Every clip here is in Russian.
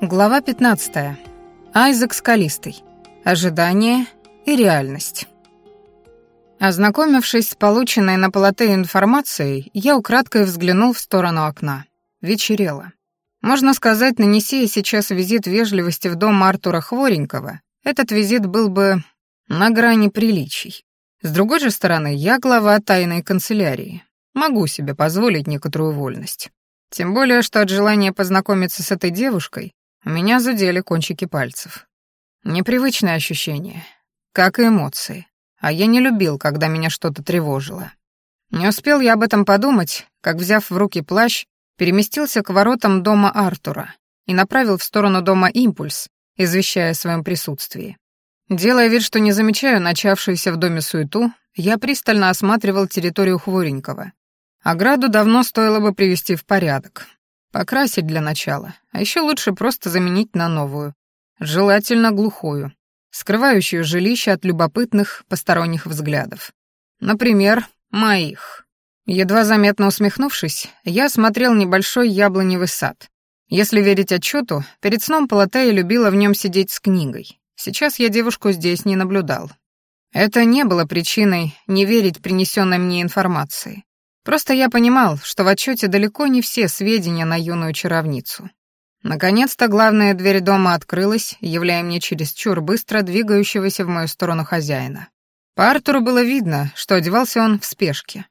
Глава 15. Айзек Скалистый. Ожидание и реальность. Ознакомившись с полученной на полоте информацией, я украдкой взглянул в сторону окна. Вечерело. Можно сказать, нанеси я сейчас визит вежливости в дом Артура Хворенького, этот визит был бы на грани приличий. С другой же стороны, я глава тайной канцелярии. Могу себе позволить некоторую вольность. Тем более, что от желания познакомиться с этой девушкой меня задели кончики пальцев. Непривычное ощущение, как и эмоции. А я не любил, когда меня что-то тревожило. Не успел я об этом подумать, как, взяв в руки плащ, переместился к воротам дома Артура и направил в сторону дома импульс, извещая о своем присутствии. Делая вид, что не замечаю начавшуюся в доме суету, я пристально осматривал территорию Хворенького. Ограду давно стоило бы привести в порядок, Покрасить для начала, а еще лучше просто заменить на новую. Желательно глухую, скрывающую жилище от любопытных посторонних взглядов. Например, моих. Едва заметно усмехнувшись, я смотрел небольшой яблоневый сад. Если верить отчету, перед сном Палатея любила в нем сидеть с книгой. Сейчас я девушку здесь не наблюдал. Это не было причиной не верить принесенной мне информации. Просто я понимал, что в отчете далеко не все сведения на юную чаровницу. Наконец-то главная дверь дома открылась, являя мне чересчур быстро двигающегося в мою сторону хозяина. По Артуру было видно, что одевался он в спешке.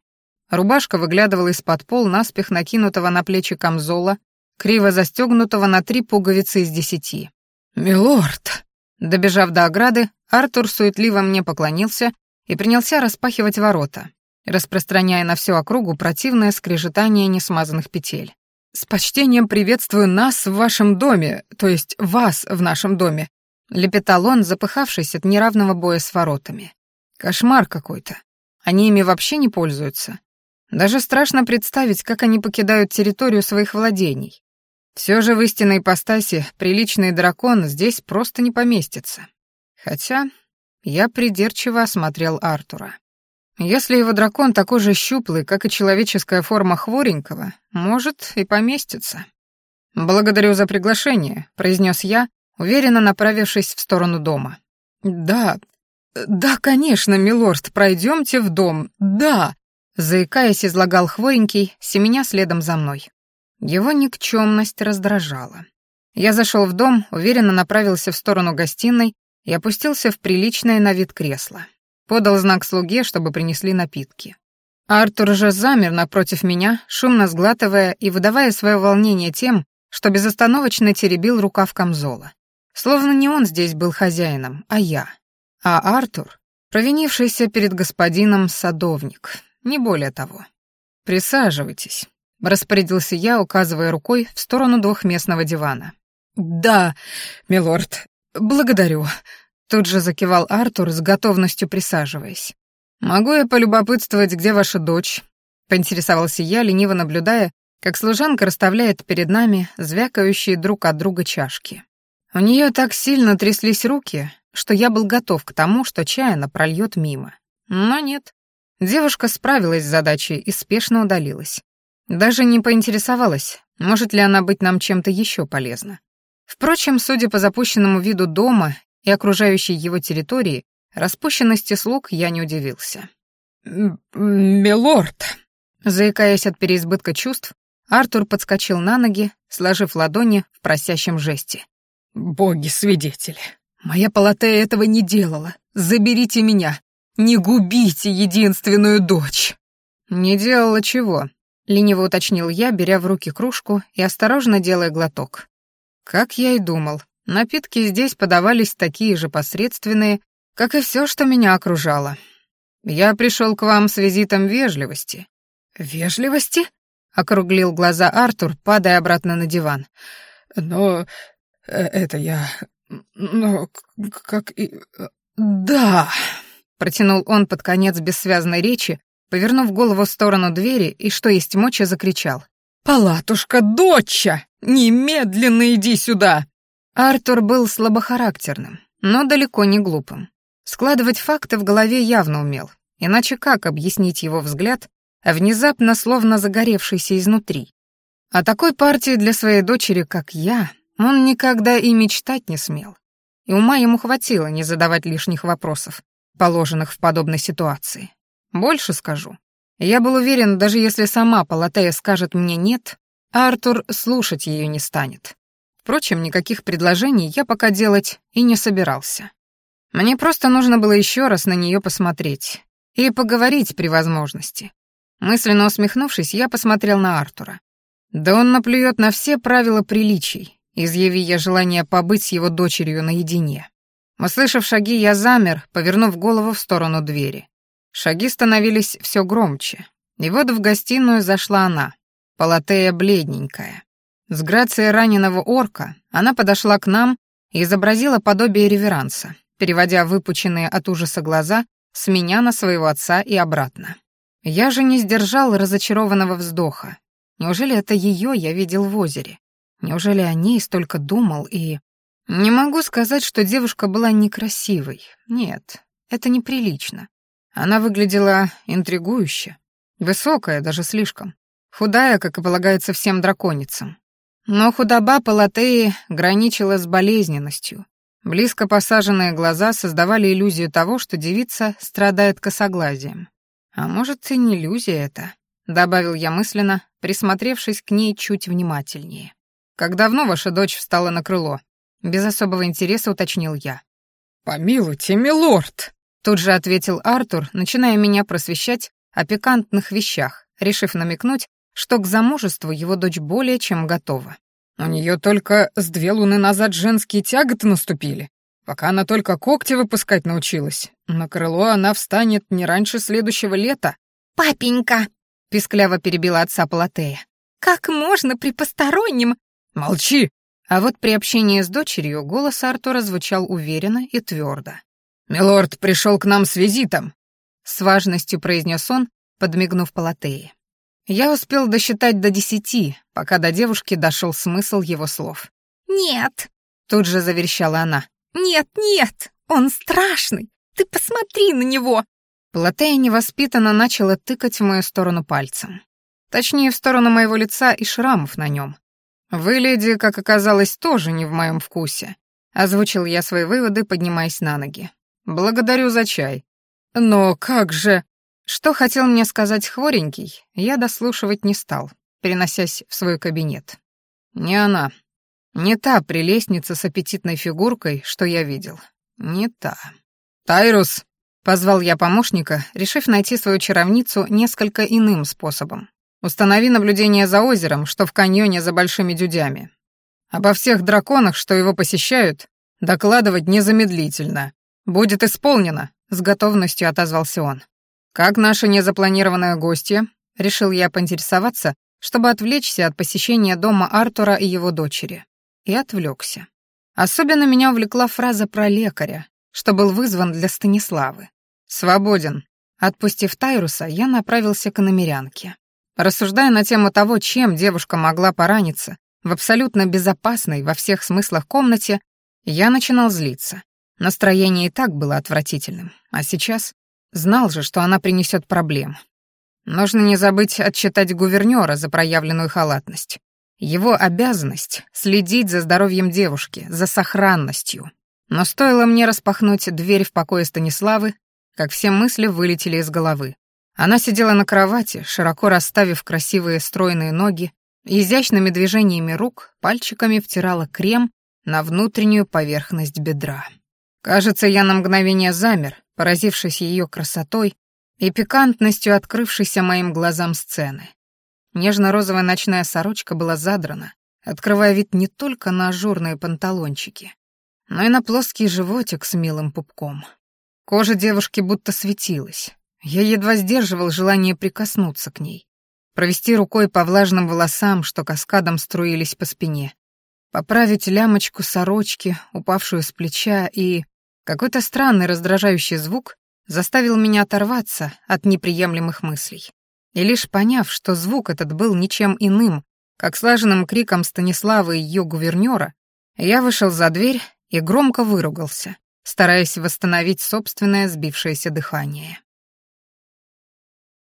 Рубашка выглядывала из-под пол наспех накинутого на плечи камзола, криво застегнутого на три пуговицы из десяти. «Милорд!» Добежав до ограды, Артур суетливо мне поклонился и принялся распахивать ворота, распространяя на всю округу противное скрежетание несмазанных петель. «С почтением приветствую нас в вашем доме, то есть вас в нашем доме», — лепетал он, запыхавшись от неравного боя с воротами. «Кошмар какой-то. Они ими вообще не пользуются. Даже страшно представить, как они покидают территорию своих владений. Все же в истинной ипостаси приличный дракон здесь просто не поместится. Хотя я придирчиво осмотрел Артура. Если его дракон такой же щуплый, как и человеческая форма хворенького, может и поместится. «Благодарю за приглашение», — произнес я, уверенно направившись в сторону дома. «Да, да, конечно, милорд, пройдемте в дом, да», — заикаясь, излагал хворенький, семеня следом за мной. Его никчемность раздражала. Я зашел в дом, уверенно направился в сторону гостиной и опустился в приличное на вид кресло. Подал знак слуге, чтобы принесли напитки. Артур же замер напротив меня, шумно сглатывая и выдавая свое волнение тем, что безостановочно теребил рукав камзола. Словно не он здесь был хозяином, а я. А Артур — провинившийся перед господином садовник, не более того. «Присаживайтесь», — распорядился я, указывая рукой в сторону двухместного дивана. «Да, милорд, благодарю», Тут же закивал Артур с готовностью присаживаясь. «Могу я полюбопытствовать, где ваша дочь?» — поинтересовался я, лениво наблюдая, как служанка расставляет перед нами звякающие друг от друга чашки. У нее так сильно тряслись руки, что я был готов к тому, что чайно прольет мимо. Но нет. Девушка справилась с задачей и спешно удалилась. Даже не поинтересовалась, может ли она быть нам чем-то еще полезна. Впрочем, судя по запущенному виду дома и окружающей его территории, распущенности слуг я не удивился. «Милорд!» Заикаясь от переизбытка чувств, Артур подскочил на ноги, сложив ладони в просящем жесте. «Боги-свидетели! Моя Палатея этого не делала! Заберите меня! Не губите единственную дочь!» «Не делала чего?» — лениво уточнил я, беря в руки кружку и осторожно делая глоток. Как я и думал, Напитки здесь подавались такие же посредственные, как и все, что меня окружало. Я пришел к вам с визитом вежливости. Вежливости? округлил глаза Артур, падая обратно на диван. Но э, это я... Но как и... Да, протянул он под конец бессвязной речи, повернув голову в сторону двери и, что есть мочи, закричал. «Палатушка, доча! Немедленно иди сюда!» Артур был слабохарактерным, но далеко не глупым. Складывать факты в голове явно умел, иначе как объяснить его взгляд, внезапно словно загоревшийся изнутри? О такой партии для своей дочери, как я, Он никогда и мечтать не смел. И ума ему хватило не задавать лишних вопросов, положенных в подобной ситуации. Больше скажу. Я был уверен, даже если сама Палатея скажет мне «нет», Артур слушать ее не станет. Впрочем, никаких предложений я пока делать и не собирался. Мне просто нужно было еще раз на нее посмотреть и поговорить при возможности. Мысленно усмехнувшись, я посмотрел на Артура. Да он наплюет на все правила приличий, изъяви я желание побыть с его дочерью наедине. Услышав шаги, я замер, повернув голову в сторону двери. Шаги становились все громче. И вот в гостиную зашла она, Палатея бледненькая. С грацией раненого орка она подошла к нам и изобразила подобие реверанса, переводя выпученные от ужаса глаза с меня на своего отца и обратно. Я же не сдержал разочарованного вздоха. Неужели это ее я видел в озере? Неужели о ней столько думал и... Не могу сказать, что девушка была некрасивой. Нет, это неприлично. Она выглядела интригующе. Высокая, даже слишком. Худая, как и полагается всем драконицам. Но худоба Палатеи граничила с болезненностью. Близко посаженные глаза создавали иллюзию того, что девица страдает косоглазием. А может, и не иллюзия это, добавил я мысленно, присмотревшись к ней чуть внимательнее. Как давно ваша дочь встала на крыло? Без особого интереса уточнил я. «Помилуйте, милорд!» Тут же ответил Артур, начиная меня просвещать о пикантных вещах, решив намекнуть, что к замужеству его дочь более чем готова. У нее только с две луны назад женские тяготы наступили, пока она только когти выпускать научилась. На крыло она встанет не раньше следующего лета. «Папенька!» — пискляво перебила отца Палатея. «Как можно при постороннем...» «Молчи!» А вот при общении с дочерью голос Артура звучал уверенно и твердо. «Милорд пришел к нам с визитом», — с важностью произнес он, подмигнув Палатее. Я успел досчитать до десяти, пока до девушки дошел смысл его слов. «Нет!» — тут же заверещала она. «Нет, нет! Он страшный! Ты посмотри на него!» Платея невоспитанно начала тыкать в мою сторону пальцем. Точнее, в сторону моего лица и шрамов на нем. «Вы, леди, как оказалось, тоже не в моем вкусе», — озвучил я свои выводы, поднимаясь на ноги. «Благодарю за чай». «Но как же...» Что хотел мне сказать хворенький, я дослушивать не стал, переносясь в свой кабинет. Не она. Не та прелестница с аппетитной фигуркой, что я видел. Не та. «Тайрус!» — позвал я помощника, решив найти свою чаровницу несколько иным способом. «Установи наблюдение за озером, что в каньоне за большими дюдями. Обо всех драконах, что его посещают, докладывать незамедлительно. Будет исполнено», — с готовностью отозвался он. «Как наша незапланированная гостья?» — решил я поинтересоваться, чтобы отвлечься от посещения дома Артура и его дочери. И отвлекся. Особенно меня увлекла фраза про лекаря, что был вызван для Станиславы. «Свободен». Отпустив Тайруса, я направился к намерянке. Рассуждая на тему того, чем девушка могла пораниться в абсолютно безопасной во всех смыслах комнате, я начинал злиться. Настроение и так было отвратительным, а сейчас Знал же, что она принесет проблем. Нужно не забыть отчитать гувернера за проявленную халатность. Его обязанность — следить за здоровьем девушки, за сохранностью. Но стоило мне распахнуть дверь в покое Станиславы, как все мысли вылетели из головы. Она сидела на кровати, широко расставив красивые стройные ноги, изящными движениями рук пальчиками втирала крем на внутреннюю поверхность бедра. Кажется, я на мгновение замер, поразившись ее красотой и пикантностью открывшейся моим глазам сцены. Нежно-розовая ночная сорочка была задрана, открывая вид не только на ажурные панталончики, но и на плоский животик с милым пупком. Кожа девушки будто светилась. Я едва сдерживал желание прикоснуться к ней, провести рукой по влажным волосам, что каскадом струились по спине, поправить лямочку сорочки, упавшую с плеча, и какой-то странный раздражающий звук заставил меня оторваться от неприемлемых мыслей. И лишь поняв, что звук этот был ничем иным, как слаженным криком Станиславы и ее гувернера, я вышел за дверь и громко выругался, стараясь восстановить собственное сбившееся дыхание.